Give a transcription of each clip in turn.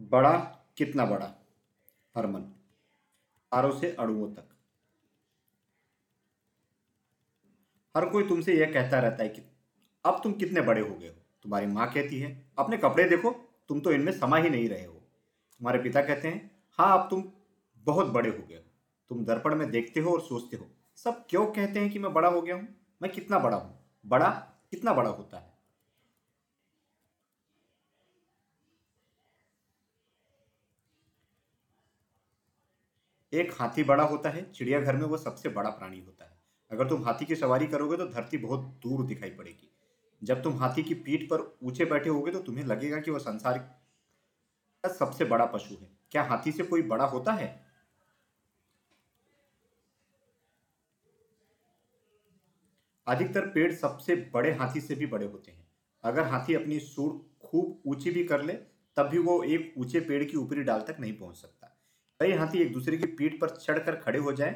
बड़ा कितना बड़ा? हरमन तारों से अड़ुओं तक। हर कोई तुमसे यह कहता रहता है कि अब तुम कितने बड़े हो गए हो? तुम्हारी माँ कहती है, अपने कपड़े देखो, तुम तो इनमें समा ही नहीं रहे हो। तुम्हारे पिता कहते हैं हाँ अब तुम बहुत बड़े हो गए हो। तुम दर्पण में देखते हो और सोचते हो, सब क्यों कहते हैं कि मैं बड़ा हो गया हूँ? मैं कितना बड़ा हूँ? बड़ा कितना बड़ा होता है? एक हाथी बड़ा होता है, चिड़ियाघर में वो सबसे बड़ा प्राणी होता है। अगर तुम हाथी की सवारी करोगे तो धरती बहुत दूर दिखाई पड़ेगी। जब तुम हाथी की पीठ पर ऊँचे बैठे होगे तो तुम्हें लगेगा कि वह संसार का सबसे बड़ा पशु है। क्या हाथी से कोई बड़ा होता है? अधिकतर पेड़ सबसे बड़े हाथी से भी बड़े होते हैं। अगर हाथी अपनी सूर खूब ऊँची भी कर ले, तब भी वो एक ऊँचे पेड़ की ऊपरी डाल तक नहीं पहुँच सकता। कई हाथी एक दूसरे की पीठ पर चढ़कर खड़े हो जाएँ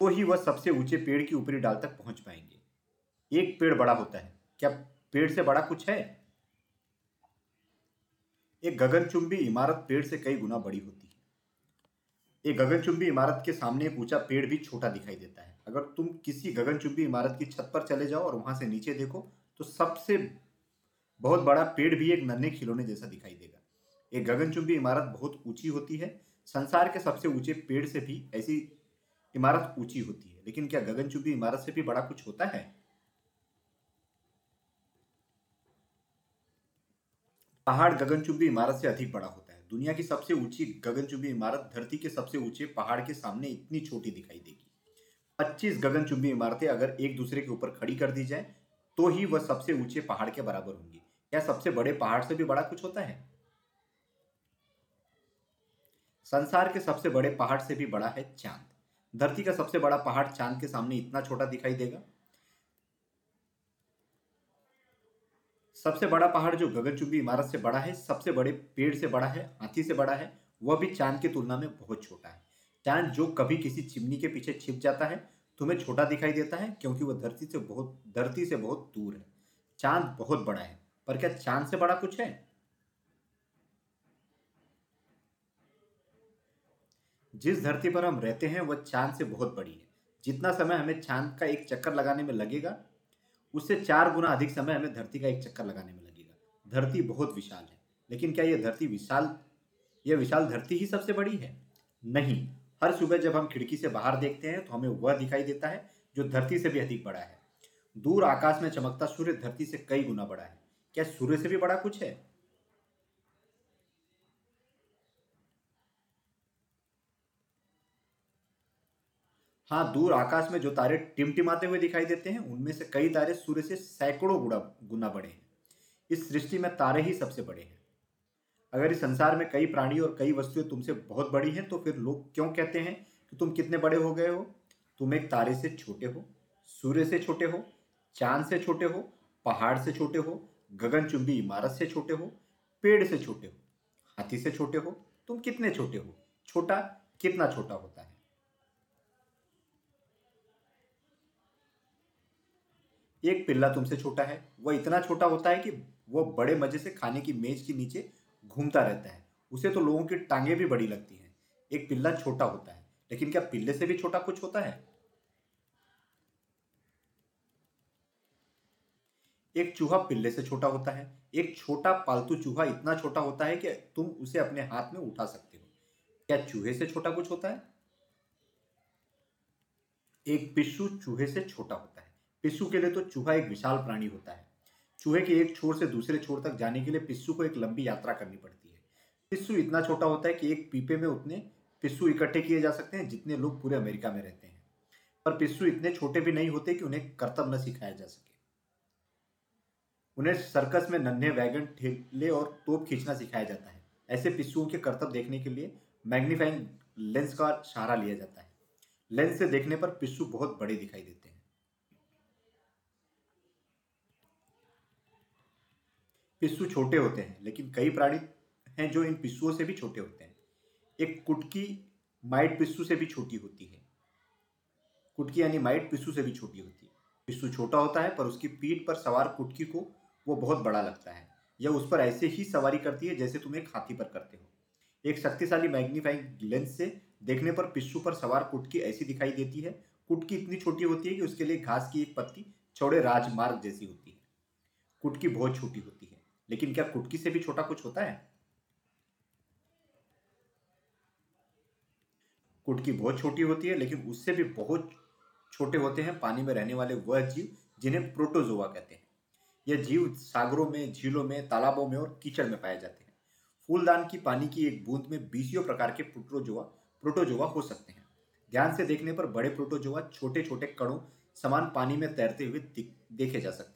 तो ही वह सबसे ऊँचे पेड़ की ऊपरी डाल तक पहुँच पाएँगे। एक पेड़ बड़ा होता है। क्या पेड़ से बड़ा कुछ है? एक गगनचुंबी इमारत पेड़ से कई गुना बड़ी होती है। एक गगनचुंबी इमारत के सामने एक ऊँचा पेड़ भी छोटा दिखाई देता है। अगर तुम किसी गगनचुंबी इमारत की छत पर चले जाओ और वहाँ से नीचे देखो तो सबसे बहुत बड़ा पेड़ भी एक नन्हे खिलौने जैसा दिखाई देगा। एक गगनचुंबी इमारत बहुत ऊँची होती है संसार के सबसे ऊँचे पेड़ से भी ऐसी इमारत ऊँची होती है। लेकिन क्या गगनचुंबी इमारत से भी बड़ा कुछ होता है? पहाड़ गगनचुंबी इमारत से अधिक बड़ा होता है। दुनिया की सबसे ऊँची गगनचुंबी इमारत धरती के सबसे ऊँचे पहाड़ के सामने इतनी छोटी दिखाई देगी। 25 गगनचुंबी इमारतें अगर एक दूसरे के ऊपर खड़ी कर दी जाए तो ही वह सबसे ऊँचे पहाड़ के बराबर होंगी। क्या सबसे बड़े पहाड़ से भी बड़ा कुछ होता है? संसार के सबसे बड़े पहाड़ से भी बड़ा है चाँद। धरती का सबसे बड़ा पहाड़ चाँद के सामने इतना छोटा दिखाई देगा। सबसे बड़ा पहाड़ जो गगनचुंबी इमारत से बड़ा है, सबसे बड़े पेड़ से बड़ा है, हाथी से बड़ा है, वह भी चाँद की तुलना में बहुत छोटा है। चाँद जो कभी किसी चिमनी के पीछे छिप जाता है, तुम्हें छोटा दिखाई देता है क्योंकि वह धरती से बहुत, धरती से बहुत दूर है। चाँद बहुत बड़ा है। पर क्या चाँद से बड़ा कुछ है? जिस धरती पर हम रहते हैं, वह चाँद से बहुत बड़ी है। जितना समय हमें चाँद का एक चक्कर लगाने में लगेगा, उससे चार गुना अधिक समय हमें धरती का एक चक्कर लगाने में लगेगा। धरती बहुत विशाल है। लेकिन क्या यह धरती विशाल, यह विशाल धरती ही सबसे बड़ी है? नहीं। हर सुबह जब हम खिड़की से बाहर देखते हैं तो हमें वह दिखाई देता है, जो धरती से भी अधिक बड़ा है। दूर आकाश में चमकता सूर्य धरती से कई गुना बड़ा है। क्या सूर्य से भी बड़ा कुछ है? हाँ दूर आकाश में जो तारे टिमटिमाते हुए दिखाई देते हैं, उनमें से कई तारे सूर्य से सैकड़ों गुना गुना बड़े हैं। इस सृष्टि में तारे ही सबसे बड़े हैं। अगर इस संसार में कई प्राणी और कई वस्तुएँ तुमसे बहुत बड़ी हैं तो फिर लोग क्यों कहते हैं कि तुम कितने बड़े हो गए हो? तुम एक तारे से छोटे हो, सूर्य से छोटे हो, चाँद से छोटे हो, पहाड़ से छोटे हो, गगनचुंबी इमारत से छोटे हो, पेड़ से छोटे हो, हाथी से छोटे हो, तुम कितने छोटे हो? छोटा कितना छोटा होता है? एक पिल्ला तुमसे छोटा है, वह इतना छोटा होता है कि वह बड़े मज़े से खाने की मेज के नीचे घूमता रहता है। उसे तो लोगों की टांगे भी बड़ी लगती हैं। एक पिल्ला छोटा होता है, लेकिन क्या पिल्ले से भी छोटा कुछ होता है? एक चूहा पिल्ले से छोटा होता है। एक छोटा पालतू चूहा इतना छोटा होता है कि तुम उसे अपने हाथ में उठा सकते हो। क्या चूहे से छोटा कुछ होता है? एक पिस्सू चूहे से छोटा होता है। पिस्सू के लिए तो चूहा एक विशाल प्राणी होता है। चूहे के एक छोर से दूसरे छोर तक जाने के लिए पिस्सू को एक लंबी यात्रा करनी पड़ती है। पिस्सू इतना छोटा होता है कि एक पीपे में उतने पिस्सू इकट्ठे किए जा सकते हैं, जितने लोग पूरे अमेरिका में रहते हैं। पर पिस्सू इतने छोटे भी नहीं होते कि उन्हें कर्तव्य न सिखाया जा सके। उन्हें सर्कस में नन्हे वैगन, ठेले और तोप खींचना सिखाया जाता है। ऐसे पिस्सुओं के कर्तव्य देखने के लिए मैग्नीफाइंग लेंस का सहारा लिया जाता है। लेंस से देखने पर पिस्सू बहुत बड़े दिखाई देते हैं। पिस्सू छोटे होते हैं, लेकिन कई प्राणी हैं जो इन पिस्सुओं से भी छोटे होते हैं। एक कुटकी माइट पिस्सू से भी छोटी होती है। कुटकी यानी माइट पिस्सू से भी छोटी होती है। पिस्सू छोटा होता है, पर उसकी पीठ पर सवार कुटकी को वो बहुत बड़ा लगता है यह उस पर ऐसे ही सवारी करती है जैसे तुम एक हाथी पर करते हो। एक शक्तिशाली मैग्नीफाइंग लेंस से देखने पर पिस्सू पर सवार कुटकी ऐसी दिखाई देती है। कुटकी इतनी छोटी होती है कि उसके लिए घास की एक पत्ती चौड़े राजमार्ग जैसी होती है। कुटकी बहुत छोटी होती है। लेकिन क्या कुटकी से भी छोटा कुछ होता है? कुटकी बहुत छोटी होती है, लेकिन उससे भी बहुत छोटे होते हैं, पानी में रहने वाले वह जीव, जिन्हें प्रोटोजोआ कहते हैं। यह जीव सागरों में, झीलों में, तालाबों में और कीचड़ में पाए जाते हैं। फूलदान की पानी की एक बूंद में बीसियों प्रकार के प्रोटोजोआ प्रोटोजोआ हो सकते हैं। ध्यान से देखने पर बड़े प्रोटोजोआ छोटे छोटे कणों समान पानी में तैरते हुए देखे जा सकते हैं।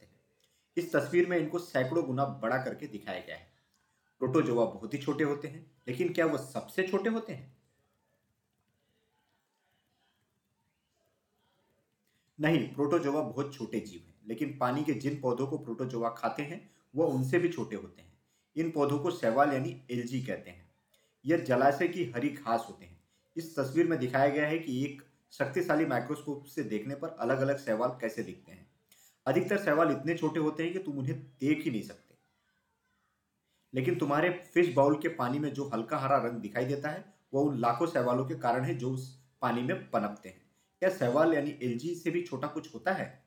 इस तस्वीर में इनको सैकड़ों गुना बड़ा करके दिखाया गया है। प्रोटोजोआ बहुत ही छोटे होते हैं, लेकिन क्या वह सबसे छोटे होते हैं? नहीं प्रोटोजोआ बहुत छोटे जीव हैं, लेकिन पानी के जिन पौधों को प्रोटोजोआ खाते हैं वह उनसे भी छोटे होते हैं। इन पौधों को सैवाल यानी एलजी कहते हैं। यह जलाशय की हरी घास होते हैं। इस तस्वीर में दिखाया गया है कि एक शक्तिशाली माइक्रोस्कोप से देखने पर अलग अलग सैवाल कैसे दिखते हैं। अधिकतर सवाल इतने छोटे होते हैं कि तुम उन्हें देख ही नहीं सकते। लेकिन तुम्हारे फ़िश बाउल के पानी में जो हल्का हरा रंग दिखाई देता है, वह उन लाखों सैवालों के कारण है जो उस पानी में पनपते हैं। क्या सैवाल यानी एलजी से भी छोटा कुछ होता है?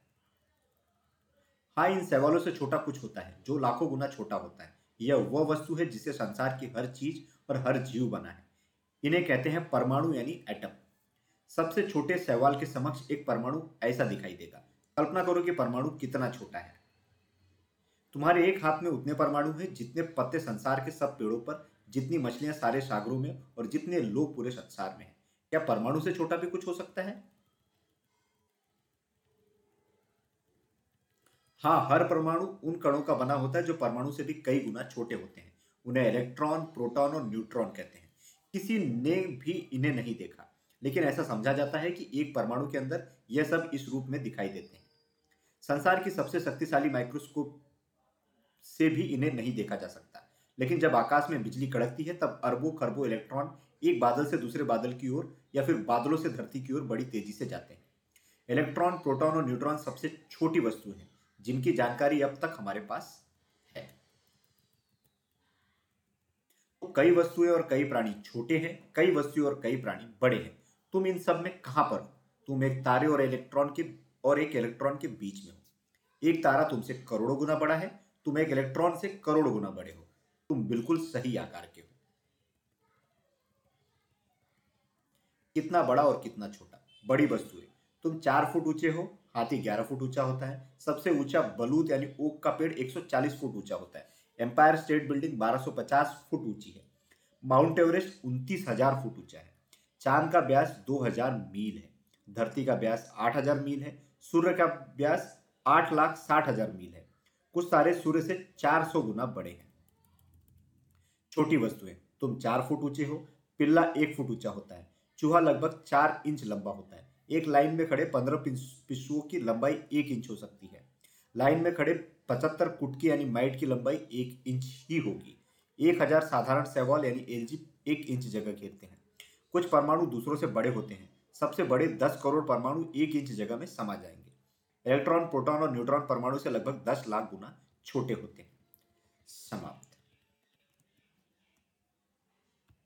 हाँ इन सवालों से छोटा कुछ होता है, जो लाखों गुना छोटा होता है। यह वह वस्तु है जिसे संसार की हर चीज़ और हर जीव बना है। इन्हें कहते हैं परमाणु यानी एटम सबसे छोटे सवाल के समक्ष एक परमाणु ऐसा दिखाई देगा कल्पना करो कि परमाणु कितना छोटा है। तुम्हारे एक हाथ में उतने परमाणु हैं जितने पत्ते संसार के सब पेड़ों पर, जितनी मछलियाँ सारे सागरों में और जितने लोग पूरे संसार में हैं। क्या परमाणु से छोटा भी कुछ हो सकता है? हाँ हर परमाणु उन कणों का बना होता है जो परमाणु से भी कई गुना छोटे होते हैं। उन्हें इलेक्ट्रॉन, प्रोटॉन और न्यूट्रॉन कहते हैं। किसी ने भी इन्हें नहीं देखा, लेकिन ऐसा समझा जाता है कि एक परमाणु के अंदर यह सब इस रूप में दिखाई देते हैं। संसार की सबसे शक्तिशाली माइक्रोस्कोप से भी इन्हें नहीं देखा जा सकता। लेकिन जब आकाश में बिजली कड़कती है, तब अरबों खरबों इलेक्ट्रॉन एक बादल से दूसरे बादल की ओर या फिर बादलों से धरती की ओर बड़ी तेज़ी से जाते हैं। इलेक्ट्रॉन, प्रोटॉन और न्यूट्रॉन सबसे छोटी वस्तु है, जिनकी जानकारी अब तक हमारे पास है। तो कई वस्तुएँ और कई प्राणी छोटे हैं, कई वस्तुएँ और कई प्राणी बड़े हैं। तुम इन सब में कहाँ पर हो? तुम एक तारे और इलेक्ट्रॉन के और एक इलेक्ट्रॉन के बीच में हो। एक तारा तुमसे करोड़ों गुना बड़ा है, तुम एक इलेक्ट्रॉन से करोड़ गुना बड़े हो। तुम बिल्कुल सही आकार के हो। कितना बड़ा और कितना छोटा? बड़ी वस्तुएँ तुम चार फुट ऊँचे हो, हाथी ग्यारह फुट ऊँचा होता है। सबसे ऊँचा बलूत यानी ओक का पेड़ 140 फुट ऊँचा होता है। एम्पायर स्टेट बिल्डिंग 1250 फुट ऊँची है। माउंट एवरेस्ट उनतीस हज़ार फुट ऊँचा है। चाँद का व्यास 2000 मील है। धरती का व्यास 8000 मील है। सूर्य का व्यास आठ लाख साठ हज़ार मील है। कुछ तारे सूर्य से 400 गुना बड़े हैं। छोटी वस्तुएँ, तुम चार फुट ऊँचे हो, पिल्ला एक फुट ऊँचा होता है। चूहा लगभग चार इंच लंबा होता है। एक लाइन में खड़े पंद्रह पिस्सुओं की लंबाई एक इंच हो सकती है। लाइन में खड़े पचहत्तर कुटकी यानी माइट की लंबाई एक इंच ही होगी। एक हज़ार साधारण सैवाल यानी एलजी एक इंच जगह घेरते हैं। कुछ परमाणु दूसरों से बड़े होते हैं। सबसे बड़े दस करोड़ परमाणु एक इंच जगह में समा जाएँगे। इलेक्ट्रॉन, प्रोटॉन और न्यूट्रॉन परमाणु से लगभग दस लाख गुना छोटे होते हैं। समाप्त।